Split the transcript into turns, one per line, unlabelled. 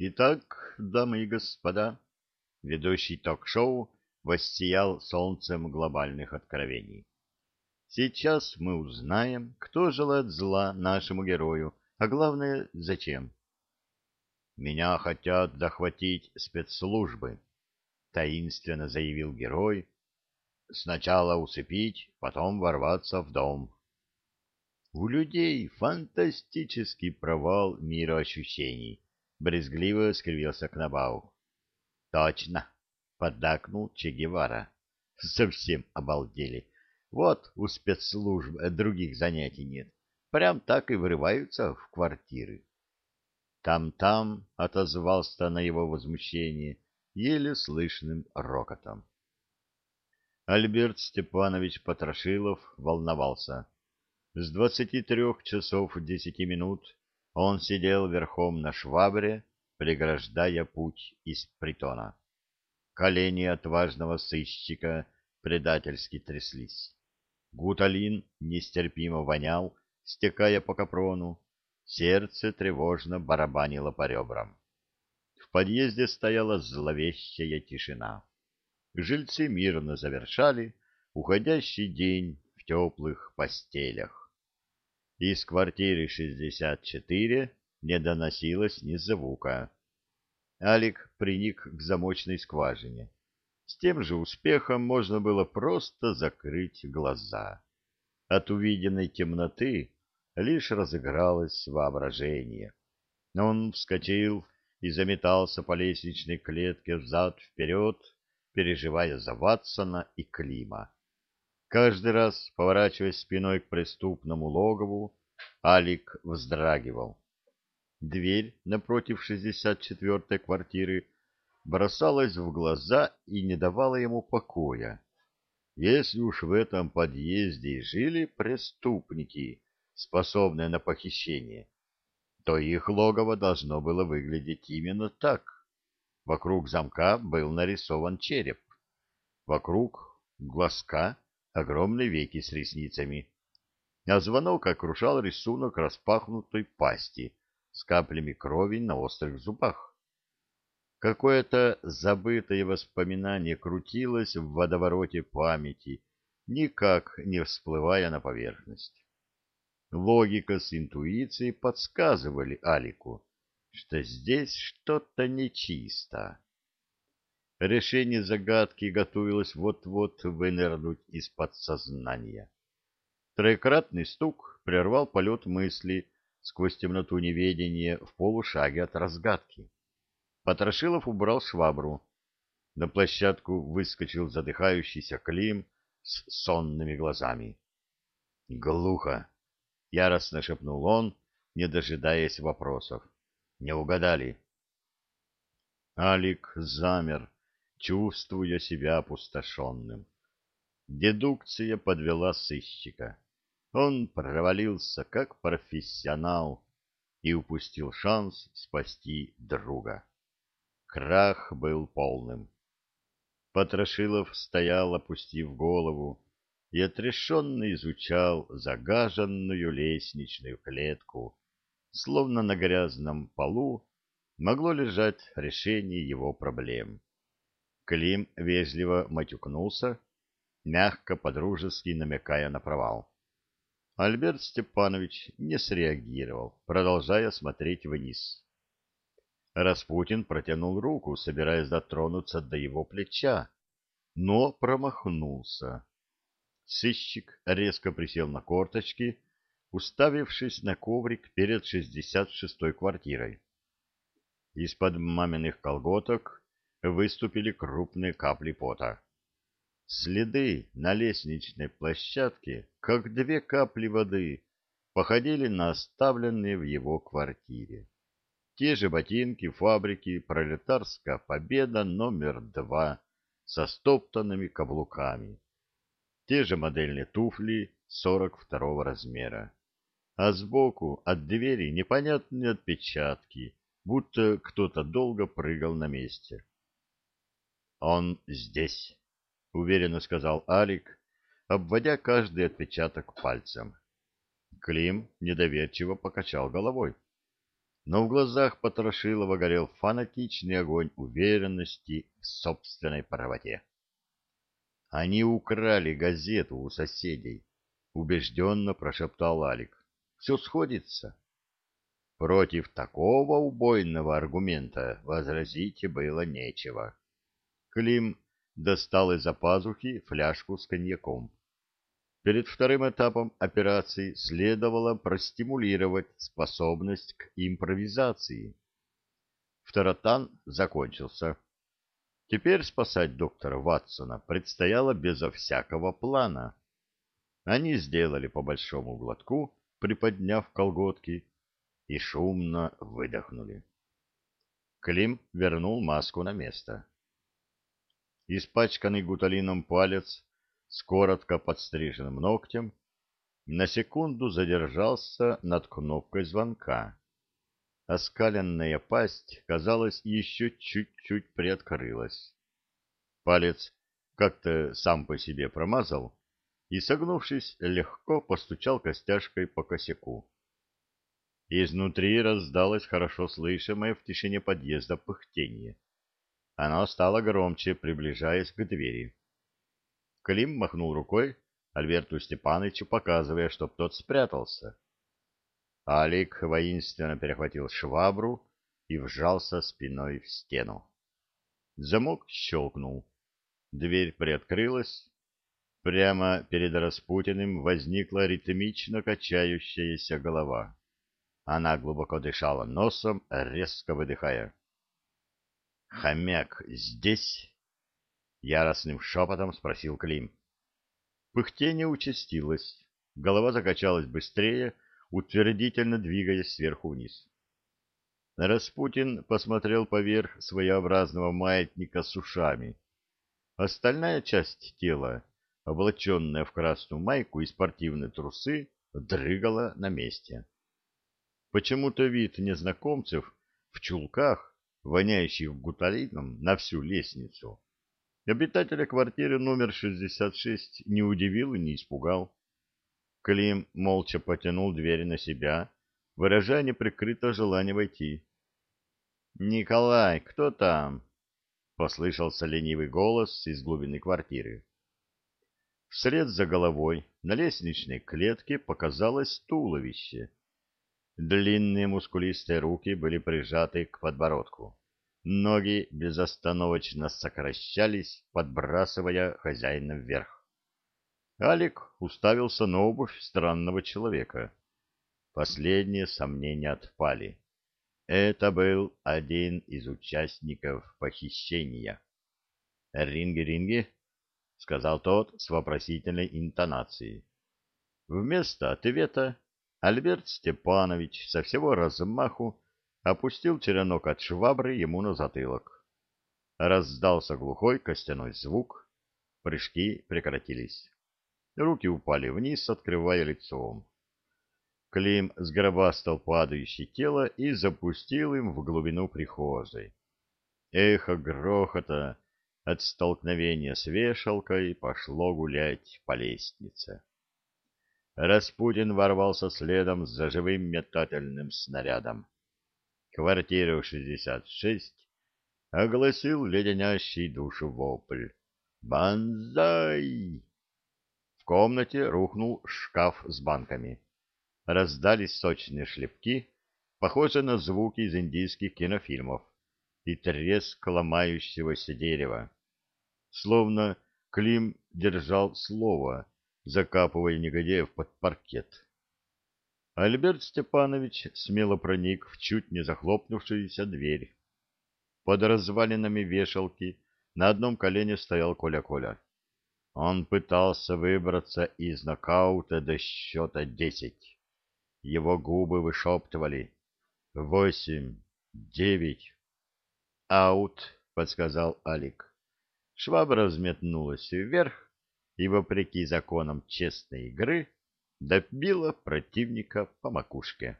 Итак, дамы и господа, ведущий ток-шоу воссиял солнцем глобальных откровений. Сейчас мы узнаем, кто желает зла нашему герою, а главное, зачем. «Меня хотят захватить спецслужбы», — таинственно заявил герой. «Сначала усыпить, потом ворваться в дом». У людей фантастический провал мироощущений, — брезгливо скривился Кнабау. «Точно!» — поддакнул Че Гевара. «Совсем обалдели. Вот у спецслужб других занятий нет. Прям так и вырываются в квартиры». Там-там отозвался на его возмущение еле слышным рокотом. Альберт Степанович Потрошилов волновался. С двадцати трех часов десяти минут он сидел верхом на швабре, преграждая путь из притона. Колени отважного сыщика предательски тряслись. Гуталин нестерпимо вонял, стекая по капрону. Сердце тревожно барабанило по ребрам. В подъезде стояла зловещая тишина. Жильцы мирно завершали уходящий день в теплых постелях. Из квартиры 64 не доносилось ни звука. Алик приник к замочной скважине. С тем же успехом можно было просто закрыть глаза. От увиденной темноты лишь разыгралось воображение. Он вскочил и заметался по лестничной клетке взад-вперед, переживая за Ватсона и Клима. Каждый раз, поворачиваясь спиной к преступному логову, Алик вздрагивал. Дверь напротив шестьдесят четвертой квартиры бросалась в глаза и не давала ему покоя. Если уж в этом подъезде жили преступники, способные на похищение, то их логово должно было выглядеть именно так. Вокруг замка был нарисован череп. Вокруг глазка огромные веки с ресницами, а звонок окружал рисунок распахнутой пасти с каплями крови на острых зубах. Какое-то забытое воспоминание крутилось в водовороте памяти, никак не всплывая на поверхность. Логика с интуицией подсказывали Алику, что здесь что-то нечисто. Решение загадки готовилось вот-вот вынырнуть из подсознания. Троекратный стук прервал полет мысли сквозь темноту неведения в полушаге от разгадки. Потрошилов убрал швабру. На площадку выскочил задыхающийся Клим с сонными глазами. «Глухо!» — яростно шепнул он, не дожидаясь вопросов. «Не угадали?» Алик замер чувствуя себя опустошенным. Дедукция подвела сыщика. Он провалился как профессионал и упустил шанс спасти друга. Крах был полным. Потрошилов стоял, опустив голову, и отрешенно изучал загаженную лестничную клетку, словно на грязном полу могло лежать решение его проблем. Клим вежливо матюкнулся, мягко подружески намекая на провал. Альберт Степанович не среагировал, продолжая смотреть вниз. Распутин протянул руку, собираясь дотронуться до его плеча, но промахнулся. Сыщик резко присел на корточки, уставившись на коврик перед шестьдесят шестой квартирой. Из-под маминых колготок выступили крупные капли пота. Следы на лестничной площадке, как две капли воды, походили на оставленные в его квартире. Те же ботинки фабрики «Пролетарская победа» номер два со стоптанными каблуками. Те же модельные туфли 42 размера. А сбоку от двери непонятные отпечатки, будто кто-то долго прыгал на месте. «Он здесь», — уверенно сказал Алик, обводя каждый отпечаток пальцем. Клим недоверчиво покачал головой. но в глазах Потрошилова горел фанатичный огонь уверенности в собственной правоте. «Они украли газету у соседей», — убежденно прошептал Алик. «Все сходится». Против такого убойного аргумента возразить было нечего. Клим достал из-за пазухи фляжку с коньяком. Перед вторым этапом операции следовало простимулировать способность к импровизации. Второтан закончился. Теперь спасать доктора Ватсона предстояло безо всякого плана. Они сделали по большому глотку, приподняв колготки, и шумно выдохнули. Клим вернул маску на место. Испачканный гуталином палец с коротко подстриженным ногтем на секунду задержался над кнопкой звонка. Оскаленная пасть, казалось, еще чуть-чуть приоткрылась. Палец как-то сам по себе промазал и, согнувшись, легко постучал костяшкой по косяку. Изнутри раздалось хорошо слышимое в тишине подъезда пыхтение. Оно стало громче, приближаясь к двери. Клим махнул рукой Альберту Степановичу, показывая, чтоб тот спрятался. Алик воинственно перехватил швабру и вжался спиной в стену. Замок щелкнул. Дверь приоткрылась. Прямо перед Распутиным возникла ритмично качающаяся голова. Она глубоко дышала носом, резко выдыхая. «Хомяк здесь?» — яростным шепотом спросил Клим. Пыхтение участилось, голова закачалась быстрее, утвердительно двигаясь сверху вниз. Распутин посмотрел поверх своеобразного маятника с ушами. Остальная часть тела, облаченная в красную майку и спортивные трусы, дрыгала на месте. Почему-то вид незнакомцев в чулках, воняющих гуталином на всю лестницу, обитателя квартиры номер 66 не удивил и не испугал. Клим молча потянул дверь на себя, выражая неприкрытое желание войти. «Николай, кто там?» — послышался ленивый голос из глубины квартиры. Вслед за головой на лестничной клетке показалось туловище, Длинные мускулистые руки были прижаты к подбородку. Ноги безостановочно сокращались, подбрасывая хозяина вверх. Алик уставился на обувь странного человека. Последние сомнения отпали. Это был один из участников похищения. «Ринги-ринги», — сказал тот с вопросительной интонацией. Вместо ответа Альберт Степанович со всего размаху опустил черенок от швабры ему на затылок. Раздался глухой костяной звук, прыжки прекратились. Руки упали вниз, открывая лицом. Клим сгробастал падающее тело и запустил им в глубину прихожей. Эхо грохота от столкновения с вешалкой пошло гулять по лестнице. Распутин ворвался следом за живым метательным снарядом. Квартиру 66 огласил леденящий душу вопль. «Бонзай!» В комнате рухнул шкаф с банками. Раздались сочные шлепки, похожие на звуки из индийских кинофильмов, и треск ломающегося дерева. Словно Клим держал слово — закапывая негодяев под паркет. Альберт Степанович смело проник в чуть не захлопнувшуюся дверь. Под развалинами вешалки на одном колене стоял Коля-Коля. Он пытался выбраться из нокаута до счета десять. Его губы вышептывали «Восемь, девять». «Аут», — подсказал Алик. Швабра взметнулась вверх, и, вопреки законам честной игры, добила противника по макушке.